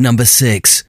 Number 6.